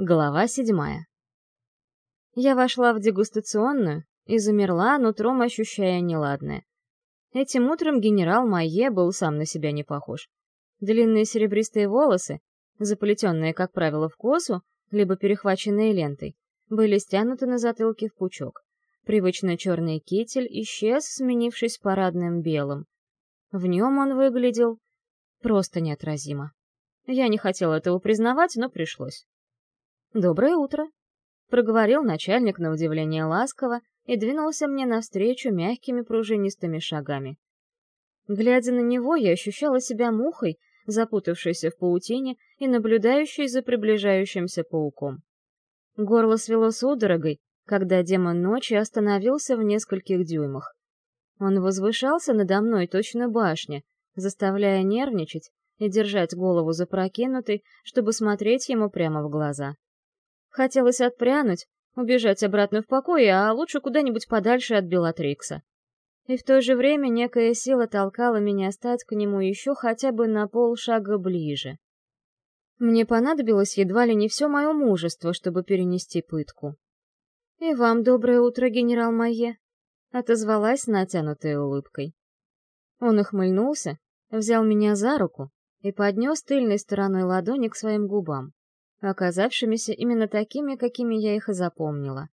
Глава седьмая. Я вошла в дегустационную и замерла, нутром ощущая неладное. Этим утром генерал Майе был сам на себя не похож. Длинные серебристые волосы, заплетенные, как правило, в косу, либо перехваченные лентой, были стянуты на затылке в пучок. Привычный черный китель исчез, сменившись парадным белым. В нем он выглядел просто неотразимо. Я не хотела этого признавать, но пришлось. «Доброе утро», — проговорил начальник на удивление ласково и двинулся мне навстречу мягкими пружинистыми шагами. Глядя на него, я ощущала себя мухой, запутавшейся в паутине и наблюдающей за приближающимся пауком. Горло свело судорогой, когда демон ночи остановился в нескольких дюймах. Он возвышался надо мной точно башня, заставляя нервничать и держать голову запрокинутой, чтобы смотреть ему прямо в глаза. Хотелось отпрянуть, убежать обратно в покой, а лучше куда-нибудь подальше от Белатрикса. И в то же время некая сила толкала меня стать к нему еще хотя бы на полшага ближе. Мне понадобилось едва ли не все мое мужество, чтобы перенести пытку. «И вам доброе утро, генерал Майе», — отозвалась натянутой улыбкой. Он ухмыльнулся, взял меня за руку и поднес тыльной стороной ладони к своим губам оказавшимися именно такими, какими я их и запомнила.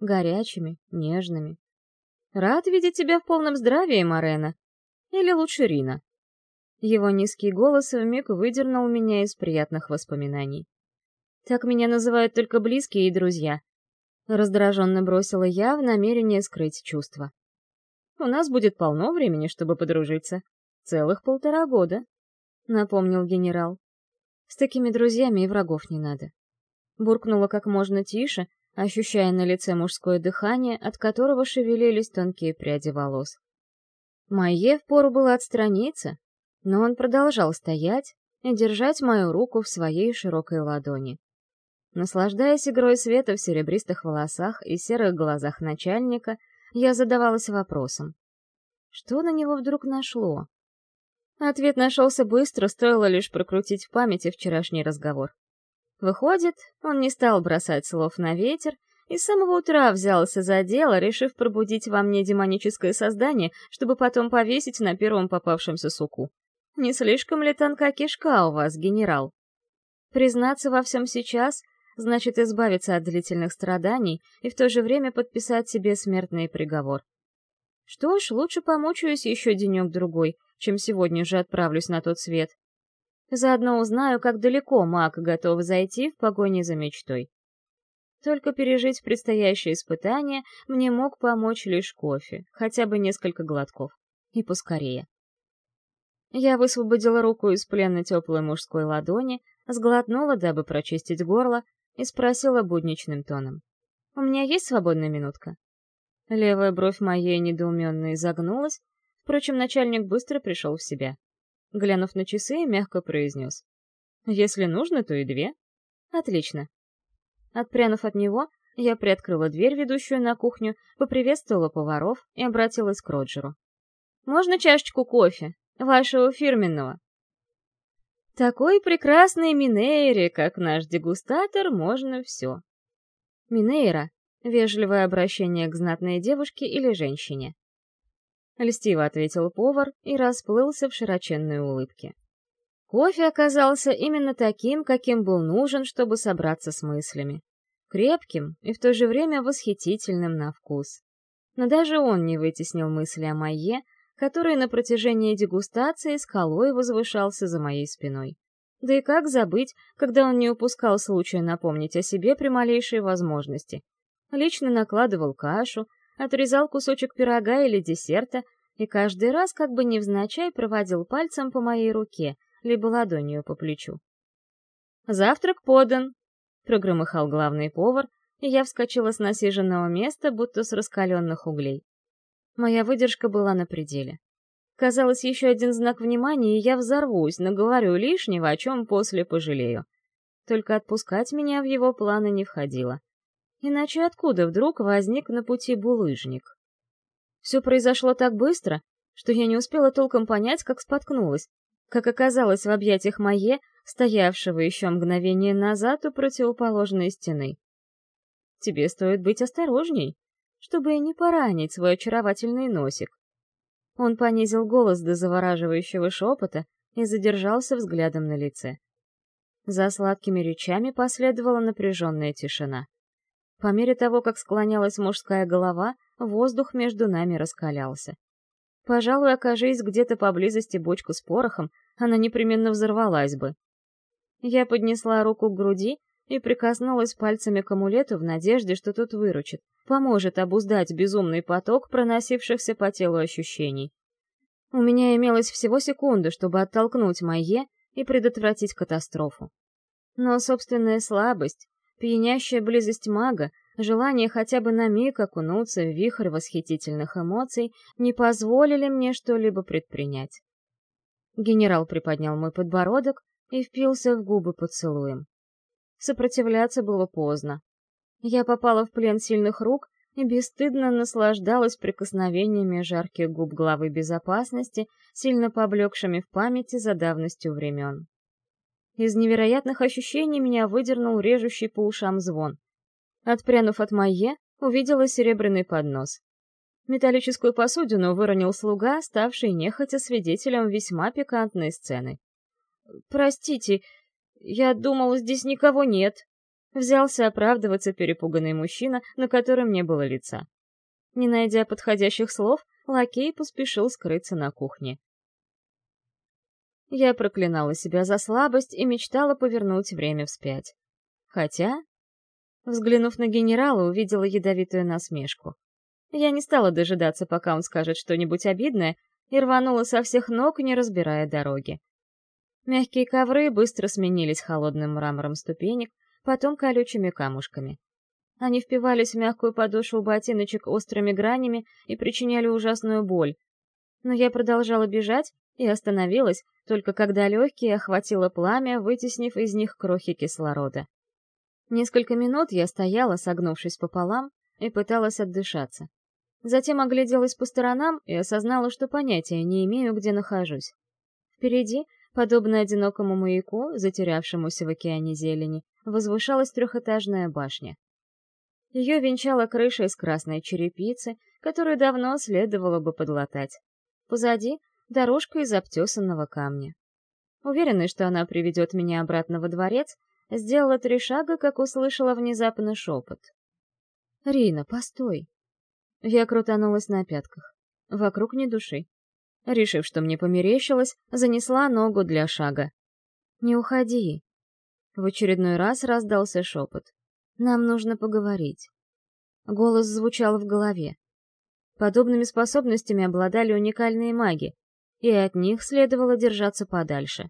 Горячими, нежными. «Рад видеть тебя в полном здравии, Марена. Или лучше Рина». Его низкий голос вмиг выдернул меня из приятных воспоминаний. «Так меня называют только близкие и друзья», — раздраженно бросила я в намерение скрыть чувства. «У нас будет полно времени, чтобы подружиться. Целых полтора года», — напомнил генерал. С такими друзьями и врагов не надо. Буркнула как можно тише, ощущая на лице мужское дыхание, от которого шевелились тонкие пряди волос. Майе впору было отстраниться, но он продолжал стоять и держать мою руку в своей широкой ладони. Наслаждаясь игрой света в серебристых волосах и серых глазах начальника, я задавалась вопросом. Что на него вдруг нашло? Ответ нашелся быстро, стоило лишь прокрутить в памяти вчерашний разговор. Выходит, он не стал бросать слов на ветер и с самого утра взялся за дело, решив пробудить во мне демоническое создание, чтобы потом повесить на первом попавшемся суку. Не слишком ли тонка кишка у вас, генерал? Признаться во всем сейчас значит избавиться от длительных страданий и в то же время подписать себе смертный приговор. Что ж, лучше помучаюсь еще денек-другой, чем сегодня же отправлюсь на тот свет. Заодно узнаю, как далеко маг готов зайти в погоне за мечтой. Только пережить предстоящее испытание мне мог помочь лишь кофе, хотя бы несколько глотков. И поскорее. Я высвободила руку из плена теплой мужской ладони, сглотнула, дабы прочистить горло, и спросила будничным тоном. «У меня есть свободная минутка?» Левая бровь моей недоуменно изогнулась, Впрочем, начальник быстро пришел в себя. Глянув на часы, мягко произнес. «Если нужно, то и две». «Отлично». Отпрянув от него, я приоткрыла дверь, ведущую на кухню, поприветствовала поваров и обратилась к Роджеру. «Можно чашечку кофе? Вашего фирменного?» «Такой прекрасной Минейре, как наш дегустатор, можно все». Минейра — вежливое обращение к знатной девушке или женщине. Льстиво ответил повар и расплылся в широченной улыбке. Кофе оказался именно таким, каким был нужен, чтобы собраться с мыслями. Крепким и в то же время восхитительным на вкус. Но даже он не вытеснил мысли о Майе, который на протяжении дегустации скалой возвышался за моей спиной. Да и как забыть, когда он не упускал случая напомнить о себе при малейшей возможности. Лично накладывал кашу, отрезал кусочек пирога или десерта и каждый раз как бы невзначай проводил пальцем по моей руке, либо ладонью по плечу. «Завтрак подан!» — прогромыхал главный повар, и я вскочила с насиженного места, будто с раскаленных углей. Моя выдержка была на пределе. Казалось, еще один знак внимания, и я взорвусь, но говорю лишнего, о чем после пожалею. Только отпускать меня в его планы не входило. Иначе откуда вдруг возник на пути булыжник? Все произошло так быстро, что я не успела толком понять, как споткнулась. Как оказалось в объятиях Майе, стоявшего еще мгновение назад у противоположной стены. «Тебе стоит быть осторожней, чтобы не поранить свой очаровательный носик». Он понизил голос до завораживающего шепота и задержался взглядом на лице. За сладкими речами последовала напряженная тишина. По мере того, как склонялась мужская голова, воздух между нами раскалялся. Пожалуй, окажись где-то поблизости бочку с порохом, она непременно взорвалась бы. Я поднесла руку к груди и прикоснулась пальцами к амулету в надежде, что тот выручит, поможет обуздать безумный поток проносившихся по телу ощущений. У меня имелось всего секунда, чтобы оттолкнуть Майе и предотвратить катастрофу. Но собственная слабость, пьянящая близость мага, желание хотя бы на миг окунуться в вихрь восхитительных эмоций не позволили мне что-либо предпринять. Генерал приподнял мой подбородок и впился в губы поцелуем. Сопротивляться было поздно. Я попала в плен сильных рук и бесстыдно наслаждалась прикосновениями жарких губ главы безопасности, сильно поблекшими в памяти за давностью времен. Из невероятных ощущений меня выдернул режущий по ушам звон. Отпрянув от Майе, увидела серебряный поднос. Металлическую посудину выронил слуга, ставший нехотя свидетелем весьма пикантной сцены. «Простите, я думал, здесь никого нет», Взялся оправдываться перепуганный мужчина, на котором не было лица. Не найдя подходящих слов, лакей поспешил скрыться на кухне. Я проклинала себя за слабость и мечтала повернуть время вспять. Хотя, взглянув на генерала, увидела ядовитую насмешку. Я не стала дожидаться, пока он скажет что-нибудь обидное, и рванула со всех ног, не разбирая дороги. Мягкие ковры быстро сменились холодным мрамором ступенек, потом колючими камушками. Они впивались в мягкую подошву ботиночек острыми гранями и причиняли ужасную боль. Но я продолжала бежать и остановилась, только когда легкие охватило пламя, вытеснив из них крохи кислорода. Несколько минут я стояла, согнувшись пополам, и пыталась отдышаться. Затем огляделась по сторонам и осознала, что понятия не имею, где нахожусь. Впереди, подобно одинокому маяку, затерявшемуся в океане зелени, возвышалась трехэтажная башня. Ее венчала крыша из красной черепицы, которую давно следовало бы подлатать. Позади — дорожка из обтесанного камня. Уверенный, что она приведет меня обратно во дворец, сделала три шага, как услышала внезапно шепот. «Рина, постой!» Я крутанулась на пятках. Вокруг ни души. Решив, что мне померещилось, занесла ногу для шага. «Не уходи!» В очередной раз раздался шепот. «Нам нужно поговорить». Голос звучал в голове. Подобными способностями обладали уникальные маги, и от них следовало держаться подальше.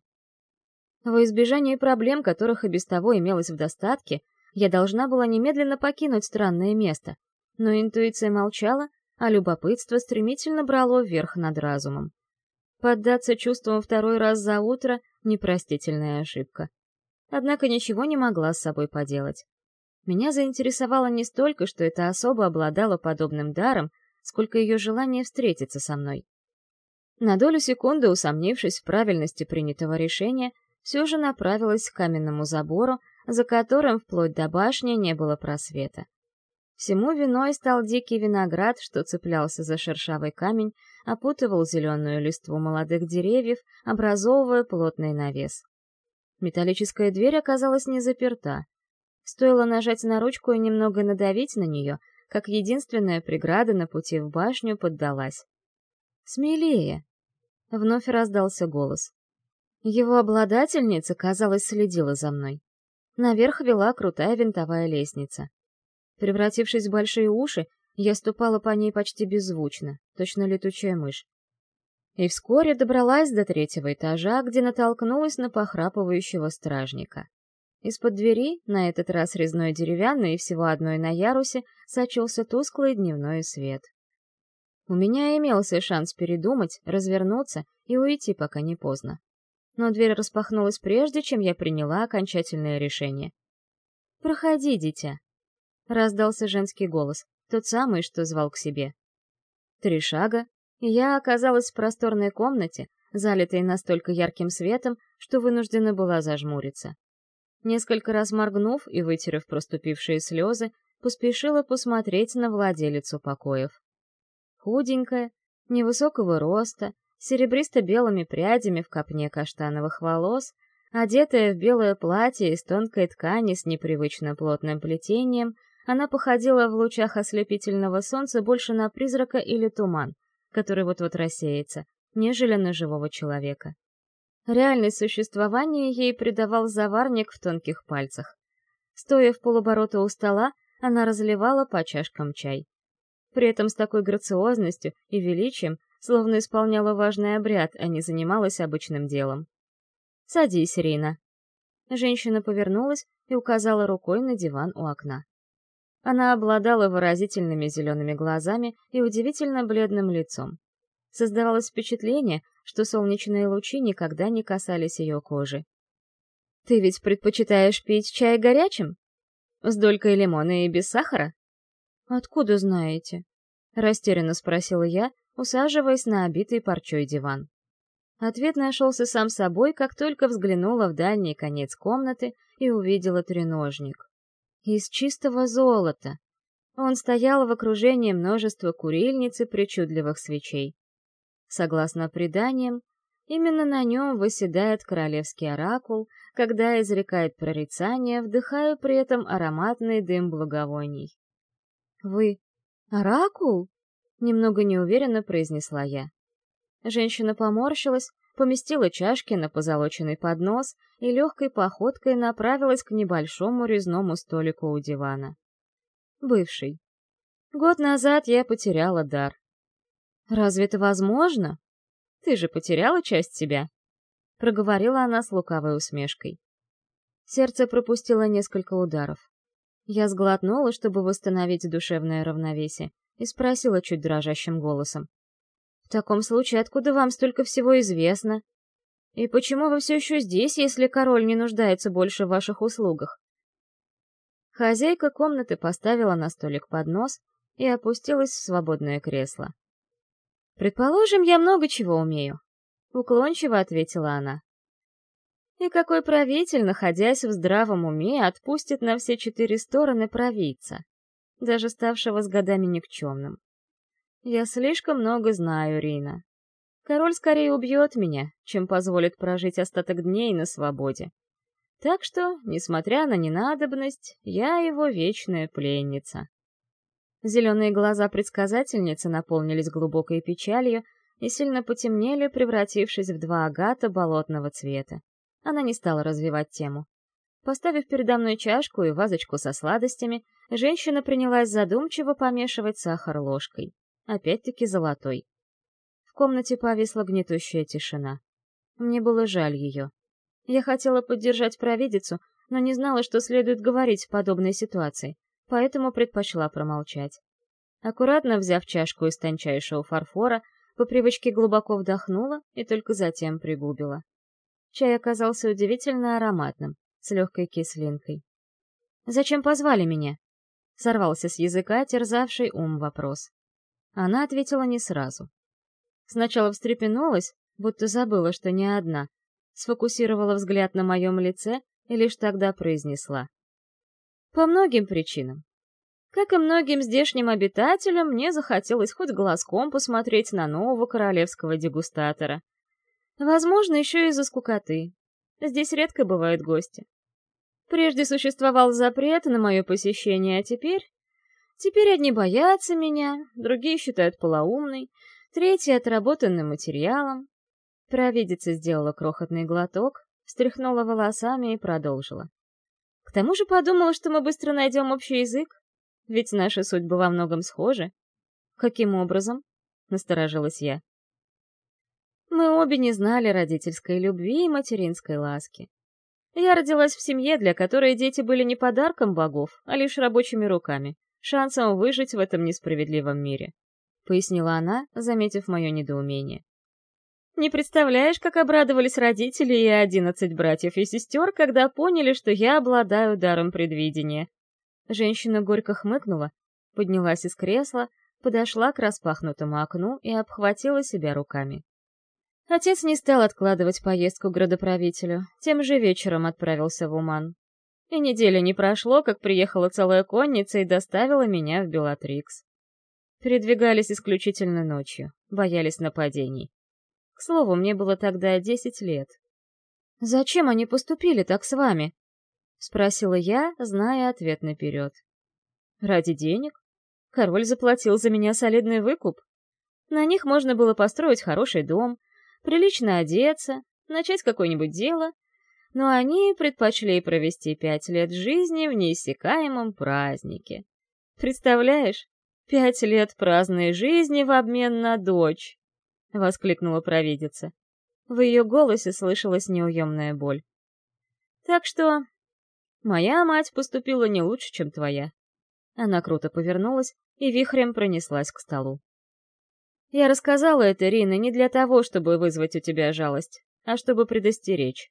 Во избежание проблем, которых и без того имелось в достатке, я должна была немедленно покинуть странное место, но интуиция молчала, а любопытство стремительно брало вверх над разумом. Поддаться чувствам второй раз за утро — непростительная ошибка однако ничего не могла с собой поделать. Меня заинтересовало не столько, что эта особа обладала подобным даром, сколько ее желание встретиться со мной. На долю секунды, усомнившись в правильности принятого решения, все же направилась к каменному забору, за которым вплоть до башни не было просвета. Всему виной стал дикий виноград, что цеплялся за шершавый камень, опутывал зеленую листву молодых деревьев, образовывая плотный навес. Металлическая дверь оказалась не заперта. Стоило нажать на ручку и немного надавить на нее, как единственная преграда на пути в башню поддалась. «Смелее!» — вновь раздался голос. Его обладательница, казалось, следила за мной. Наверх вела крутая винтовая лестница. Превратившись в большие уши, я ступала по ней почти беззвучно, точно летучая мышь и вскоре добралась до третьего этажа, где натолкнулась на похрапывающего стражника. Из-под двери, на этот раз резной деревянной и всего одной на ярусе, сочился тусклый дневной свет. У меня имелся шанс передумать, развернуться и уйти, пока не поздно. Но дверь распахнулась прежде, чем я приняла окончательное решение. «Проходи, дитя», — раздался женский голос, тот самый, что звал к себе. Три шага, я оказалась в просторной комнате, залитой настолько ярким светом, что вынуждена была зажмуриться. Несколько раз моргнув и вытерев проступившие слезы, поспешила посмотреть на владелицу покоев. Худенькая, невысокого роста, серебристо-белыми прядями в копне каштановых волос, одетая в белое платье из тонкой ткани с непривычно плотным плетением, она походила в лучах ослепительного солнца больше на призрака или туман, который вот-вот рассеется, нежели на живого человека. Реальность существования ей придавал заварник в тонких пальцах. Стоя в полоборота у стола, она разливала по чашкам чай. При этом с такой грациозностью и величием, словно исполняла важный обряд, а не занималась обычным делом. «Садись, Рина». Женщина повернулась и указала рукой на диван у окна. Она обладала выразительными зелеными глазами и удивительно бледным лицом. Создавалось впечатление, что солнечные лучи никогда не касались ее кожи. «Ты ведь предпочитаешь пить чай горячим? С долькой лимона и без сахара?» «Откуда знаете?» — растерянно спросила я, усаживаясь на обитый парчой диван. Ответ нашелся сам собой, как только взглянула в дальний конец комнаты и увидела треножник. Из чистого золота. Он стоял в окружении множества курильниц и причудливых свечей. Согласно преданиям, именно на нем выседает королевский оракул, когда изрекает прорицание, вдыхая при этом ароматный дым благовоний. «Вы оракул?» — немного неуверенно произнесла я. Женщина поморщилась, поместила чашки на позолоченный поднос и легкой походкой направилась к небольшому резному столику у дивана. Бывший. Год назад я потеряла дар. «Разве это возможно? Ты же потеряла часть себя?» — проговорила она с лукавой усмешкой. Сердце пропустило несколько ударов. Я сглотнула, чтобы восстановить душевное равновесие, и спросила чуть дрожащим голосом. «В таком случае, откуда вам столько всего известно? И почему вы все еще здесь, если король не нуждается больше в ваших услугах?» Хозяйка комнаты поставила на столик поднос и опустилась в свободное кресло. «Предположим, я много чего умею», — уклончиво ответила она. «И какой правитель, находясь в здравом уме, отпустит на все четыре стороны провидца, даже ставшего с годами никчемным? Я слишком много знаю, Рина. Король скорее убьет меня, чем позволит прожить остаток дней на свободе. Так что, несмотря на ненадобность, я его вечная пленница». Зеленые глаза предсказательницы наполнились глубокой печалью и сильно потемнели, превратившись в два агата болотного цвета. Она не стала развивать тему. Поставив передо мной чашку и вазочку со сладостями, женщина принялась задумчиво помешивать сахар ложкой. Опять-таки золотой. В комнате повисла гнетущая тишина. Мне было жаль ее. Я хотела поддержать провидицу, но не знала, что следует говорить в подобной ситуации — поэтому предпочла промолчать. Аккуратно взяв чашку из тончайшего фарфора, по привычке глубоко вдохнула и только затем пригубила. Чай оказался удивительно ароматным, с легкой кислинкой. «Зачем позвали меня?» — сорвался с языка терзавший ум вопрос. Она ответила не сразу. Сначала встрепенулась, будто забыла, что не одна, сфокусировала взгляд на моем лице и лишь тогда произнесла. По многим причинам. Как и многим здешним обитателям, мне захотелось хоть глазком посмотреть на нового королевского дегустатора. Возможно, еще из-за скукоты. Здесь редко бывают гости. Прежде существовал запрет на мое посещение, а теперь... Теперь одни боятся меня, другие считают полоумной, третьи — отработанным материалом. Провидица сделала крохотный глоток, встряхнула волосами и продолжила. К тому же подумала, что мы быстро найдем общий язык, ведь наши судьбы во многом схожи. Каким образом? Насторожилась я. Мы обе не знали родительской любви и материнской ласки. Я родилась в семье, для которой дети были не подарком богов, а лишь рабочими руками, шансом выжить в этом несправедливом мире, пояснила она, заметив мое недоумение. Не представляешь, как обрадовались родители и одиннадцать братьев и сестер, когда поняли, что я обладаю даром предвидения. Женщина горько хмыкнула, поднялась из кресла, подошла к распахнутому окну и обхватила себя руками. Отец не стал откладывать поездку к градоправителю, тем же вечером отправился в Уман. И недели не прошло, как приехала целая конница и доставила меня в Белатрикс. Передвигались исключительно ночью, боялись нападений. К слову, мне было тогда десять лет. «Зачем они поступили так с вами?» — спросила я, зная ответ наперед. «Ради денег. Король заплатил за меня солидный выкуп. На них можно было построить хороший дом, прилично одеться, начать какое-нибудь дело но они предпочли провести пять лет жизни в неиссякаемом празднике. Представляешь, пять лет праздной жизни в обмен на дочь! — воскликнула провидица. В ее голосе слышалась неуемная боль. Так что моя мать поступила не лучше, чем твоя. Она круто повернулась и вихрем пронеслась к столу. Я рассказала это, Рина, не для того, чтобы вызвать у тебя жалость, а чтобы предостеречь.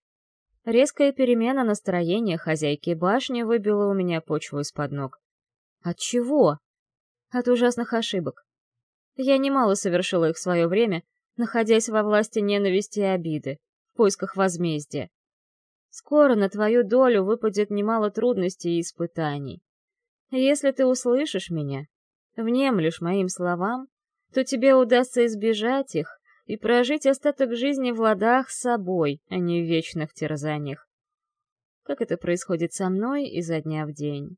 Резкая перемена настроения хозяйки башни выбила у меня почву из-под ног. От чего? От ужасных ошибок. Я немало совершила их в свое время, находясь во власти ненависти и обиды, в поисках возмездия. Скоро на твою долю выпадет немало трудностей и испытаний. Если ты услышишь меня, внемлешь моим словам, то тебе удастся избежать их и прожить остаток жизни в ладах с собой, а не в вечных терзаниях. Как это происходит со мной изо дня в день.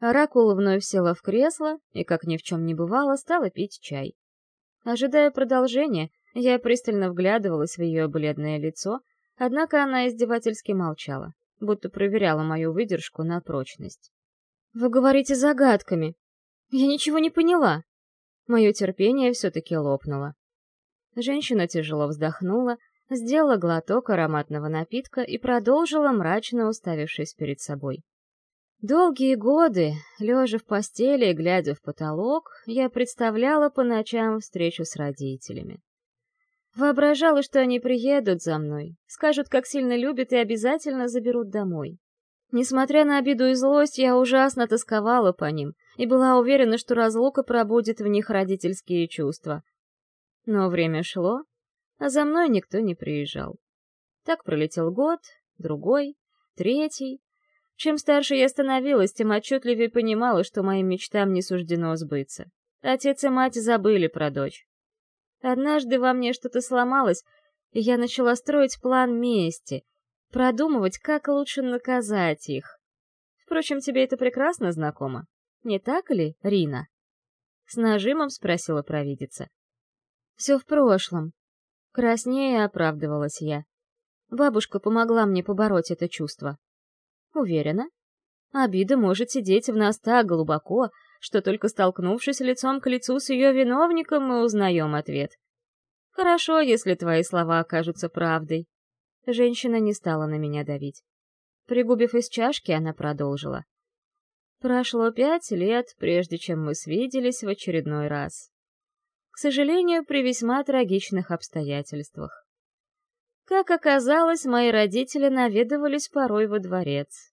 Оракул вновь села в кресло и, как ни в чем не бывало, стала пить чай. Ожидая продолжения, я пристально вглядывалась в ее бледное лицо, однако она издевательски молчала, будто проверяла мою выдержку на прочность. «Вы говорите загадками. Я ничего не поняла». Мое терпение все-таки лопнуло. Женщина тяжело вздохнула, сделала глоток ароматного напитка и продолжила, мрачно уставившись перед собой. Долгие годы, лежа в постели и глядя в потолок, я представляла по ночам встречу с родителями. Воображала, что они приедут за мной, скажут, как сильно любят и обязательно заберут домой. Несмотря на обиду и злость, я ужасно тосковала по ним и была уверена, что разлука пробудет в них родительские чувства, но время шло, а за мной никто не приезжал. Так пролетел год, другой, третий. Чем старше я становилась, тем отчетливее понимала, что моим мечтам не суждено сбыться. Отец и мать забыли про дочь. Однажды во мне что-то сломалось, и я начала строить план мести, продумывать, как лучше наказать их. Впрочем, тебе это прекрасно знакомо. Не так ли, Рина? С нажимом спросила провидица. Все в прошлом. Краснее оправдывалась я. Бабушка помогла мне побороть это чувство. Уверена? Обида может сидеть в нас так глубоко, что только столкнувшись лицом к лицу с ее виновником, мы узнаем ответ. Хорошо, если твои слова окажутся правдой. Женщина не стала на меня давить. Пригубив из чашки, она продолжила. Прошло пять лет, прежде чем мы свиделись в очередной раз к сожалению, при весьма трагичных обстоятельствах. Как оказалось, мои родители наведывались порой во дворец.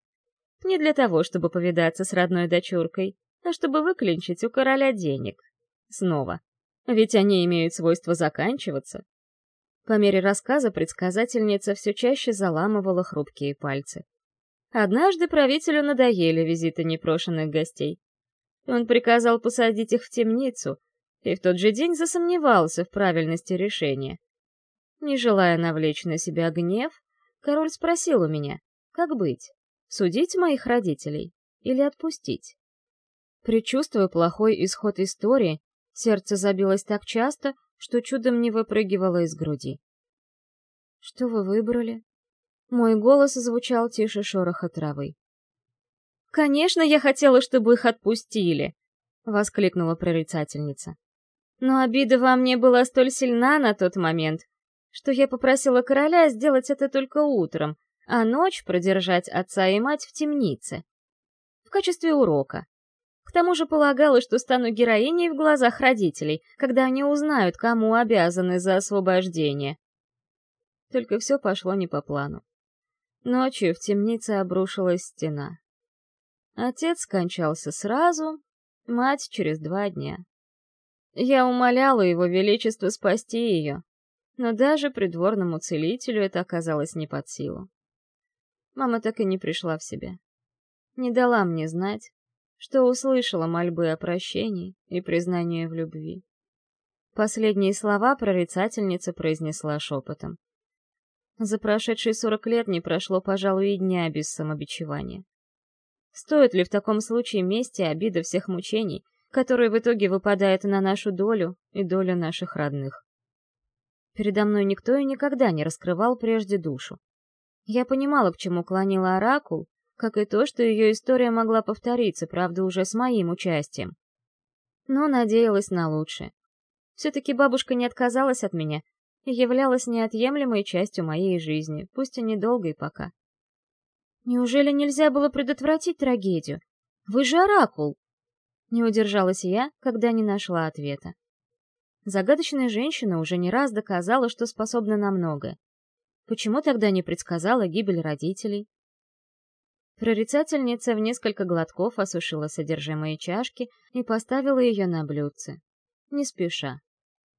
Не для того, чтобы повидаться с родной дочуркой, а чтобы выклинчить у короля денег. Снова. Ведь они имеют свойство заканчиваться. По мере рассказа предсказательница все чаще заламывала хрупкие пальцы. Однажды правителю надоели визиты непрошенных гостей. Он приказал посадить их в темницу, и в тот же день засомневался в правильности решения. Не желая навлечь на себя гнев, король спросил у меня, как быть, судить моих родителей или отпустить? Причувствуя плохой исход истории, сердце забилось так часто, что чудом не выпрыгивало из груди. «Что вы выбрали?» Мой голос звучал тише шороха травы. «Конечно, я хотела, чтобы их отпустили!» — воскликнула прорицательница. Но обида во мне была столь сильна на тот момент, что я попросила короля сделать это только утром, а ночь продержать отца и мать в темнице. В качестве урока. К тому же полагала, что стану героиней в глазах родителей, когда они узнают, кому обязаны за освобождение. Только все пошло не по плану. Ночью в темнице обрушилась стена. Отец скончался сразу, мать через два дня. Я умоляла его величество спасти ее. Но даже придворному целителю это оказалось не под силу. Мама так и не пришла в себя. Не дала мне знать, что услышала мольбы о прощении и признании в любви. Последние слова прорицательница произнесла шепотом. За прошедшие сорок лет не прошло, пожалуй, и дня без самобичевания. Стоит ли в таком случае мести обида всех мучений, которые в итоге выпадают на нашу долю и долю наших родных? Передо мной никто и никогда не раскрывал прежде душу. Я понимала, к чему клонила Оракул, как и то, что ее история могла повториться, правда, уже с моим участием. Но надеялась на лучшее. Все-таки бабушка не отказалась от меня являлась неотъемлемой частью моей жизни, пусть и недолгой пока. Неужели нельзя было предотвратить трагедию? Вы же оракул! Не удержалась я, когда не нашла ответа. Загадочная женщина уже не раз доказала, что способна на многое. Почему тогда не предсказала гибель родителей? Прорицательница в несколько глотков осушила содержимое чашки и поставила ее на блюдце. Не спеша.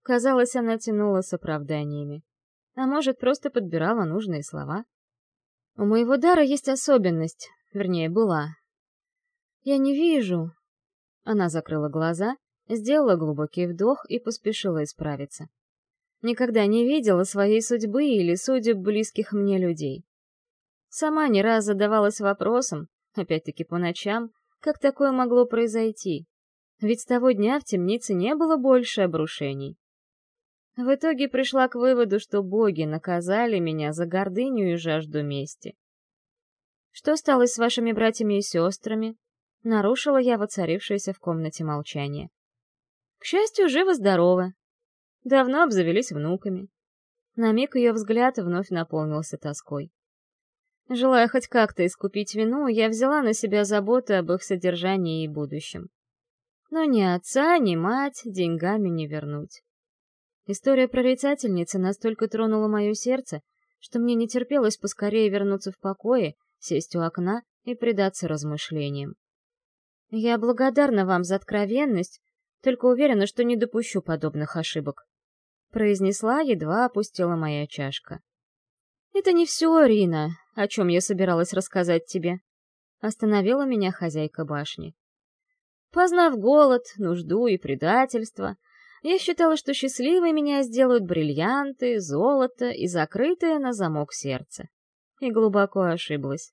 Казалось, она тянула с оправданиями. А может, просто подбирала нужные слова? У моего дара есть особенность, вернее, была. Я не вижу. Она закрыла глаза, сделала глубокий вдох и поспешила исправиться. Никогда не видела своей судьбы или судеб близких мне людей. Сама не раз задавалась вопросом, опять-таки по ночам, как такое могло произойти. Ведь с того дня в темнице не было больше обрушений. В итоге пришла к выводу, что боги наказали меня за гордыню и жажду мести. «Что стало с вашими братьями и сестрами?» Нарушила я воцарившееся в комнате молчание. К счастью, живы-здоровы. Давно обзавелись внуками. На миг ее взгляд вновь наполнился тоской. Желая хоть как-то искупить вину, я взяла на себя заботу об их содержании и будущем. Но ни отца, ни мать деньгами не вернуть. История прорицательницы настолько тронула мое сердце, что мне не терпелось поскорее вернуться в покое, сесть у окна и предаться размышлениям. Я благодарна вам за откровенность, только уверена, что не допущу подобных ошибок. Произнесла, едва опустила моя чашка. Это не все, Рина, о чем я собиралась рассказать тебе. Остановила меня хозяйка башни. Познав голод, нужду и предательство, я считала, что счастливой меня сделают бриллианты, золото и закрытое на замок сердце. И глубоко ошиблась.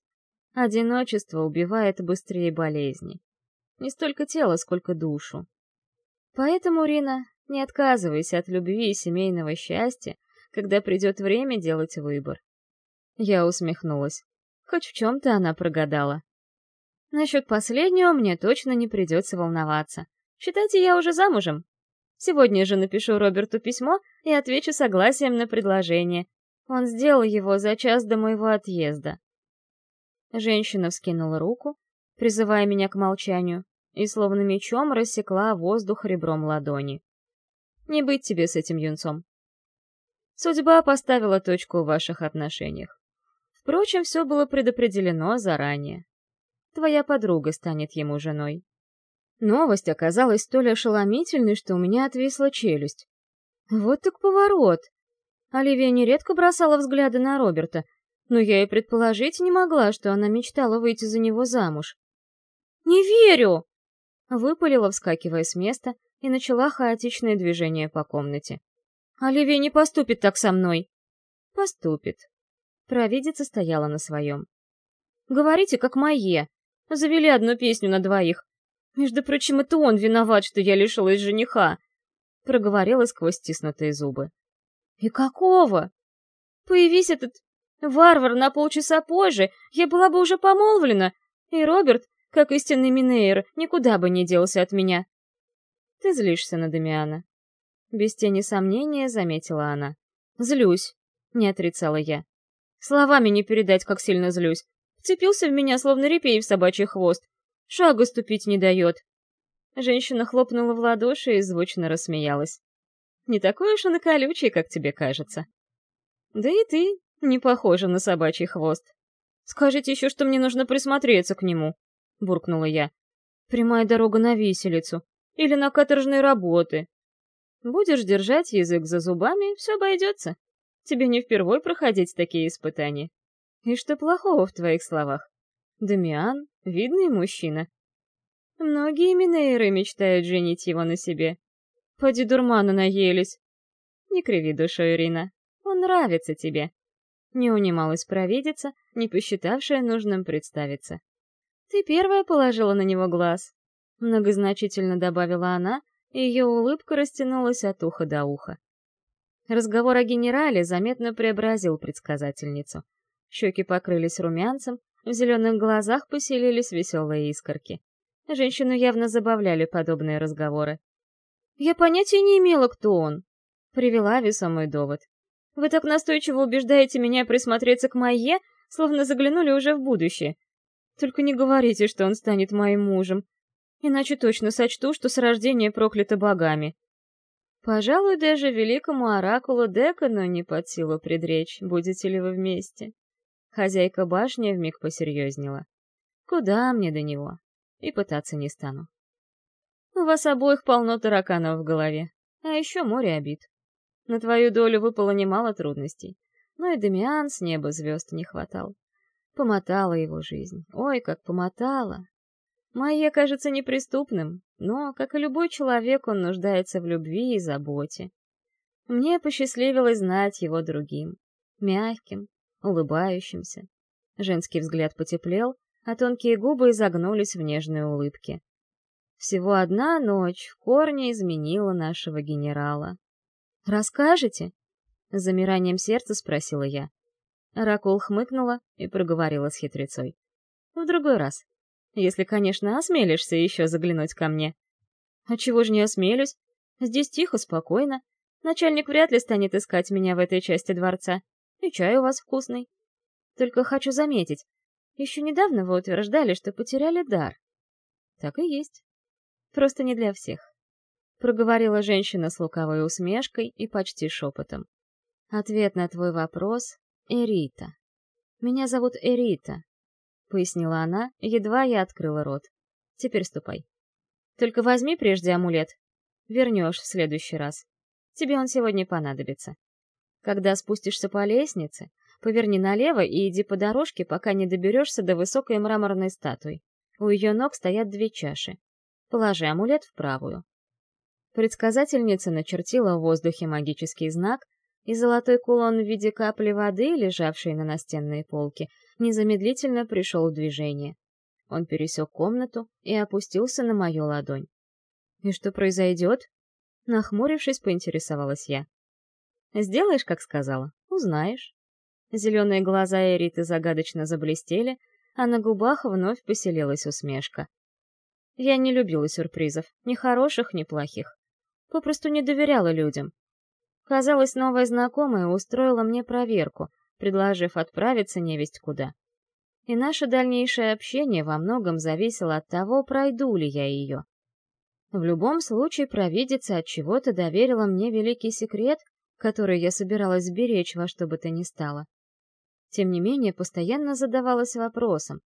Одиночество убивает быстрее болезни. Не столько тело, сколько душу. Поэтому, Рина, не отказывайся от любви и семейного счастья, когда придет время делать выбор. Я усмехнулась. Хоть в чем-то она прогадала. Насчет последнего мне точно не придется волноваться. Считайте, я уже замужем. Сегодня же напишу Роберту письмо и отвечу согласием на предложение. Он сделал его за час до моего отъезда. Женщина вскинула руку, призывая меня к молчанию, и словно мечом рассекла воздух ребром ладони. Не быть тебе с этим юнцом. Судьба поставила точку в ваших отношениях. Впрочем, все было предопределено заранее. Твоя подруга станет ему женой. Новость оказалась столь ошеломительной, что у меня отвисла челюсть. Вот так поворот. Оливия нередко бросала взгляды на Роберта, но я и предположить не могла, что она мечтала выйти за него замуж. «Не верю!» Выпалила, вскакивая с места, и начала хаотичное движение по комнате. «Оливия не поступит так со мной!» «Поступит», Провидица стояла на своем. «Говорите, как Майе. Завели одну песню на двоих. Между прочим, это он виноват, что я лишилась жениха!» Проговорила сквозь стиснутые зубы. «И какого? Появись этот варвар на полчаса позже, я была бы уже помолвлена, и Роберт, как истинный Минейр, никуда бы не делся от меня». «Ты злишься на Дамиана?» Без тени сомнения заметила она. «Злюсь», — не отрицала я. Словами не передать, как сильно злюсь. Вцепился в меня, словно репей в собачий хвост. Шагу ступить не дает. Женщина хлопнула в ладоши и звучно рассмеялась. Не такой уж он и колючий, как тебе кажется. Да и ты не похожа на собачий хвост. Скажите еще, что мне нужно присмотреться к нему, буркнула я. Прямая дорога на виселицу или на каторжные работы. Будешь держать язык за зубами, все обойдется. Тебе не впервой проходить такие испытания. И что плохого в твоих словах? Дамиан — видный мужчина. Многие Минейры мечтают женить его на себе. Поди дурмана наелись. Не криви душу, Ирина. Он нравится тебе. Не унималась провидица, не посчитавшая нужным представиться. Ты первая положила на него глаз. Многозначительно добавила она, и ее улыбка растянулась от уха до уха. Разговор о генерале заметно преобразил предсказательницу. Щеки покрылись румянцем, в зеленых глазах поселились веселые искорки. Женщину явно забавляли подобные разговоры. «Я понятия не имела, кто он», — привела весомый довод. «Вы так настойчиво убеждаете меня присмотреться к Майе, словно заглянули уже в будущее. Только не говорите, что он станет моим мужем, иначе точно сочту, что с рождения проклято богами». Пожалуй, даже великому оракулу Декану не под силу предречь, будете ли вы вместе. Хозяйка башни вмиг посерьезнела. Куда мне до него? И пытаться не стану. У вас обоих полно тараканов в голове, а еще море обид. На твою долю выпало немало трудностей, но и Дамиан с неба звезд не хватал. Помотала его жизнь, ой, как помотала. Майя кажется неприступным, но, как и любой человек, он нуждается в любви и заботе. Мне посчастливилось знать его другим, мягким, улыбающимся. Женский взгляд потеплел, а тонкие губы изогнулись в нежной улыбке. Всего одна ночь в корне изменила нашего генерала. «Расскажете?» — с замиранием сердца спросила я. Ракул хмыкнула и проговорила с хитрецой. «В другой раз. Если, конечно, осмелишься еще заглянуть ко мне. А чего же не осмелюсь? Здесь тихо, спокойно. Начальник вряд ли станет искать меня в этой части дворца. И чай у вас вкусный. Только хочу заметить, еще недавно вы утверждали, что потеряли дар. Так и есть. Просто не для всех. Проговорила женщина с лукавой усмешкой и почти шепотом. Ответ на твой вопрос — Эрита. Меня зовут Эрита, пояснила она, едва я открыла рот. Теперь ступай. Только возьми прежде амулет. Вернешь в следующий раз. Тебе он сегодня понадобится. Когда спустишься по лестнице, поверни налево и иди по дорожке, пока не доберешься до высокой мраморной статуи. У ее ног стоят две чаши. Положи амулет в правую. Предсказательница начертила в воздухе магический знак, и золотой кулон в виде капли воды, лежавшей на настенной полке, незамедлительно пришел в движение. Он пересек комнату и опустился на мою ладонь. «И что произойдет?» Нахмурившись, поинтересовалась я. «Сделаешь, как сказала, узнаешь». Зеленые глаза Эриты загадочно заблестели, а на губах вновь поселилась усмешка. Я не любила сюрпризов, ни хороших, ни плохих. Попросту не доверяла людям. Казалось, новая знакомая устроила мне проверку, предложив отправиться невесть куда. И наше дальнейшее общение во многом зависело от того, пройду ли я ее. В любом случае, провидица от чего-то доверила мне великий секрет, который я собиралась сберечь во что бы то ни стало. Тем не менее, постоянно задавалась вопросом,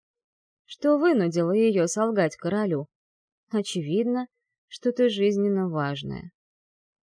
что вынудило ее солгать королю? Очевидно, что-то жизненно важное.